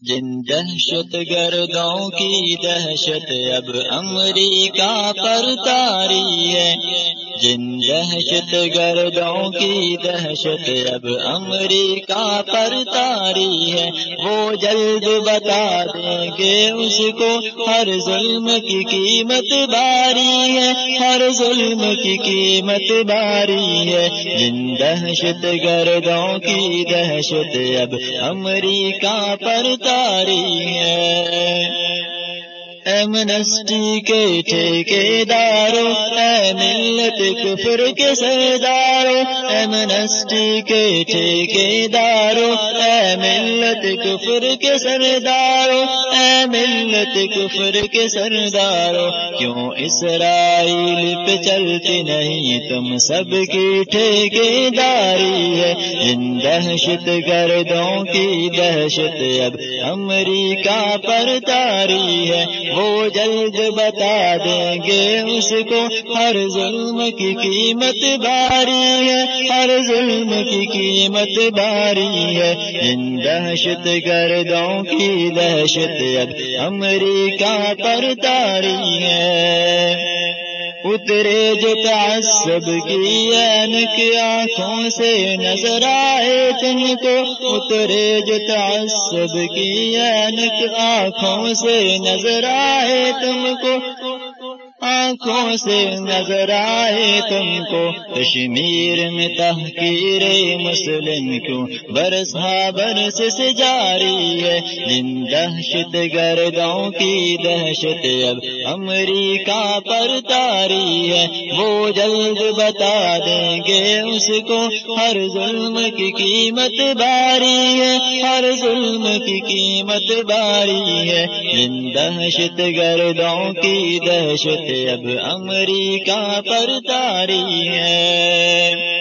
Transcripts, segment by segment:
جن دہشت گردوں کی دہشت اب امریکہ پر تاری ہے۔ جن دہشت گردوں کی دہشت اب امریکہ پر تاری ہے، وہ جلد بتا دیں گے اس کو ہر ظلم کی قیمت باری ہے، ہر ظلم کی قیمت باری ہے۔ جن دہشت گردوں کی دہشت اب امریکہ پر تاری ہے۔ ایمنسٹی کے ٹھیکے دارو اے ملت کفر کے سردارو ایمنسٹی کے ٹھیکے دارو اے ملت کفر کے سردارو اے ملت کفر کے سردارو کیوں اسرائیل پہ چلتی نہیں؟ تم سب کی ٹھیکے داری ہے۔ جن دہشت گردوں کی دہشت اب امریکہ پر تاری ہے۔ وہ جلد بتا دیں گے اس کو، ہر ظلم کی قیمت باری ہے، ہر ظلم کی قیمت باری ہے۔ ان دہشت گردوں کی دہشت اب امریکہ پر تاری ہے۔ اترے جو تعصب کی اینک آنکھوں سے نظر آئے تم کو۔ اترے جو تعصب کی اینک آنکھوں سے نظر آئے تم کو۔ آنکھوں سے نظر آئے تم کو۔ کشمیر میں تحقیر مسلم کیوں؟ برسا برس سے جاری ہے۔ جن دہشت گردوں کی دہشت اب امریکہ پر تاری ہے۔ وہ جلد بتا دیں گے اس کو۔ ہر ظلم کی قیمت باری ہے۔ ہر ظلم کی قیمت باری ہے۔ جن دہشت گردوں کی دہشت اب امریکہ پر تاری ہے۔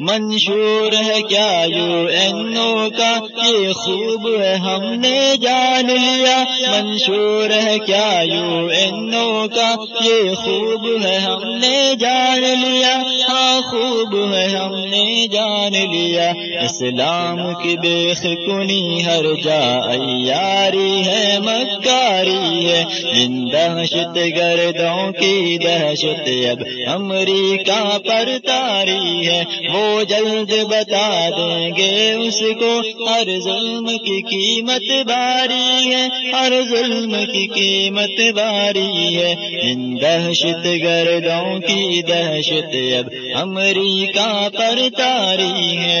منشور ہے کیا یو این او کا؟ یہ خوب ہے، ہم نے جان لیا۔ منشور ہے کیا یو این او کا؟ یہ خوب ہے، ہم نے جان لیا۔ ہاں خوب ہے، ہم نے جان لیا۔ اسلام کی بیخ کنی ہر جا یاری ہے، مکاری ہے۔ جن دہشت گردوں کی دہشت، اب امریکہ پر تاری ہے۔ وہ جلد بتا دیں گے اس کو۔ ہر ظلم کی قیمت باری ہے۔ ہر ظلم کی قیمت باری ہے۔ ان دہشت گردوں کی دہشت اب امریکہ پر تاری ہے۔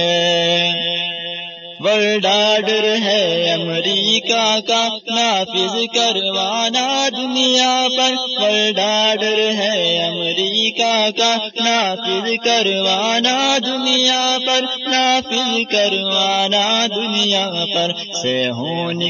ورلڈ آرڈر ہے امریکہ کا نافذ کروانا دنیا پر۔ ورلڈ آرڈر ہے امریکہ کا نافذ کروانا دنیا پر۔ نافذ کروانا دنیا پر۔ سے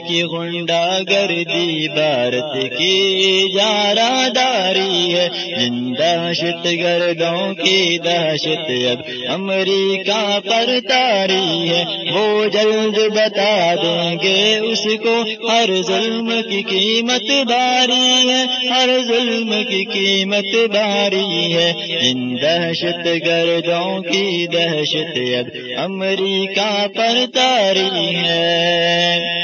کی گنڈا گردی بھارت کی جارا داری ہے۔ جن دہشت گردوں کی دہشت اب امریکہ پر تاری ہے۔ وہ جلد بتا دیں گے اس کو ہر ظلم کی قیمت باری ہے، ہر ظلم کی قیمت باری ہے۔ ان دہشت گردوں کی دہشت اب امریکہ پر تاری ہے۔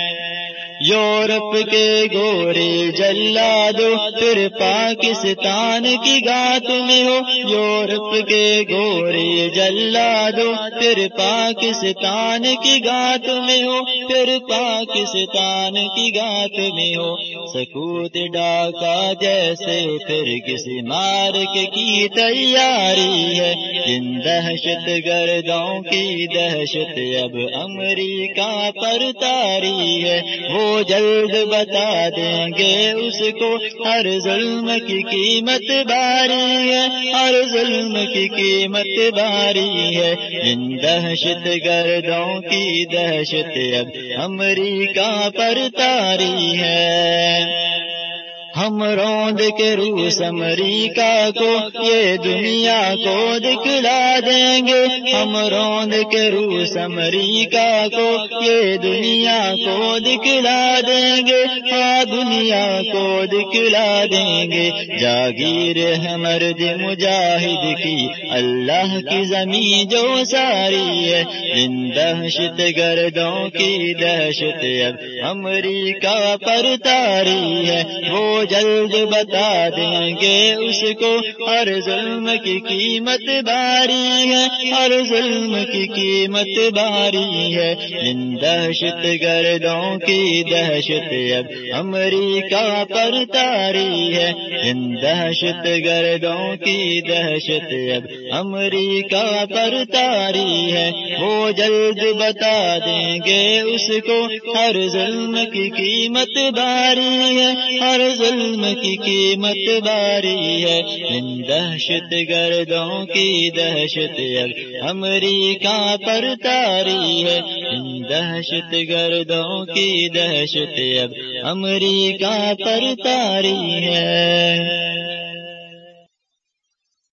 یورپ کے گورے جلا دو پھر پاکستان کی گات میں ہو۔ یورپ کے گورے جلا دو پھر پاکستان کی گات میں ہو۔ پھر پاکستان کی گات میں ہو۔ سکوت ڈاکا جیسے، پھر کسی مارک کی تیاری ہے۔ جن دہشت گردوں کی دہشت اب امریکہ پر تاری ہے۔ وہ جلد بتا دیں گے اس کو، ہر ظلم کی قیمت باری ہے، ہر ظلم کی قیمت باری ہے۔ ان دہشت گردوں کی دہشت اب امریکہ پر تاری ہے۔ ہم روند کے روس امریکہ کو، یہ دنیا کو دکھلا دیں گے۔ ہم روند کے روس امریکہ کو، یہ دنیا کو دکھلا دیں گے۔ ہاں دنیا کو دکھلا دیں گے۔ جاگیر ہے مرد مجاہد کی، اللہ کی زمین جو ساری ہے۔ ان دہشت گردوں کی دہشت اب امریکہ پر تاری ہے۔ وہ جلد بتا دیں گے اس کو۔ ہر ظلم کی قیمت باری ہے۔ ہر ظلم کی قیمت باری ہے۔ ان دہشت گردوں کی دہشت اب امریکہ پر تاری ہے۔ ان دہشت گردوں کی دہشت اب امریکہ پر تاری ہے۔ وہ جلد بتا دیں گے اس کو۔ ہر ظلم کی قیمت باری ہے۔ ہر ظلم کی قیمت باری ہے۔ ان دہشت گردوں کی دہشت اب امریکہ پر تاری ہے۔ ان دہشت گردوں کی دہشت اب امریکہ پر تاری ہے۔